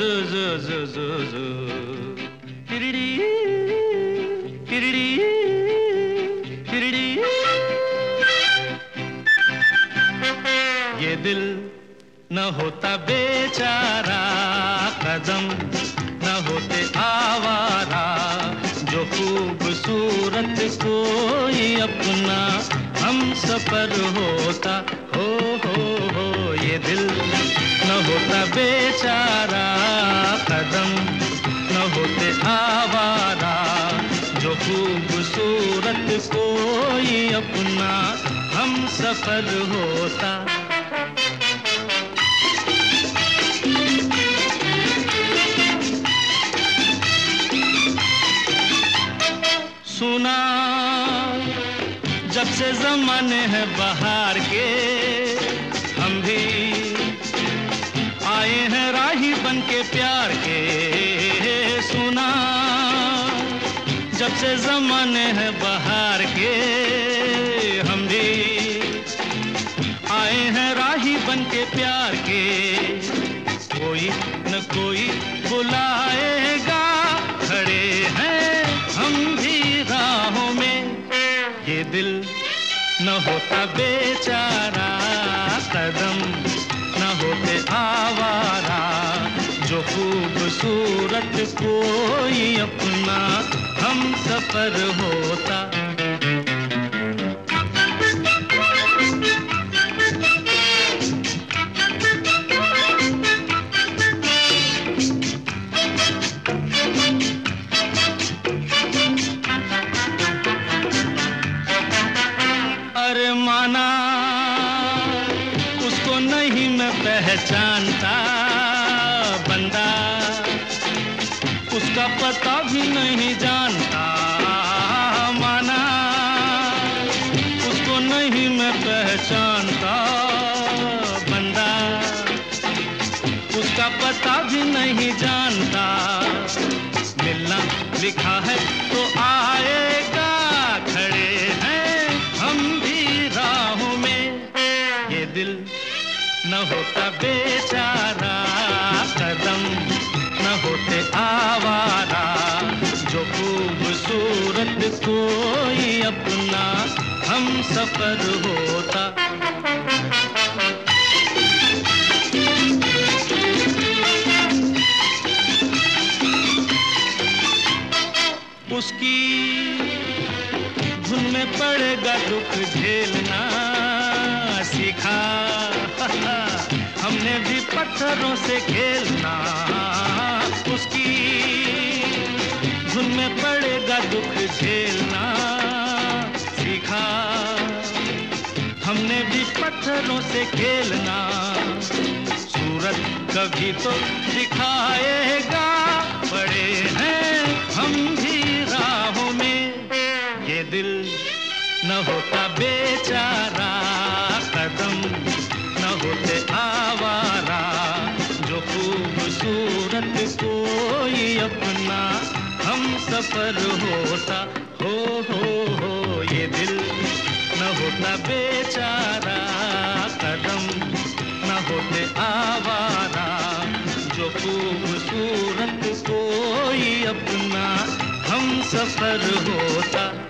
ये दिल न होता बेचारा, कदम न होते आवारा, जो खूबसूरत कोई अपना हम सफ़र होता खूबसूरत कोई अपना हम सफ़र होता। सुना, जब से जमाने हैं बाहर के, हम भी आए हैं राही बन के प्यार के। सुना से जमाने हैं बाहर के हम भी। आए हैं राही बन के प्यार के। कोई न कोई बुलाएगा, खड़े हैं हम भी राहों में। ये दिल न होता बेचारा, कदम न होते आवारा। जो खूबसूरत कोई अपना हम सफ़र होता। अरे माना उसको नहीं मैं पहचानता बंदा। उसका पता भी नहीं जानता माना। उसको नहीं मैं पहचानता बंदा। उसका पता भी नहीं जानता। मिलना लिखा है तो आएगा, खड़े हैं हम भी राहों में। दिल न होता बेचारा, कदम न होते आवारा जो खूबसूरत कोई अपना हम सफ़र होता। उसकी धुन में पड़ेगा दुख झेलना, सीखा। हमने भी पत्थरों से खेलना। उसकी धुन में पड़ेगा दुख झेलना सीखा। हमने भी पत्थरों से खेलना। सूरत कभी तो दिखाएगा बड़े हैं हम भी राहों में। ये दिल न होता बेचारा, कदम न होते आवारा। जो खूबसूरत कोई अपना सफ़र होता। हो हो हो, ये दिल। न होता बेचारा कदम। न होते आवारा जो खूबसूरत कोई अपना। हम सफ़र होता।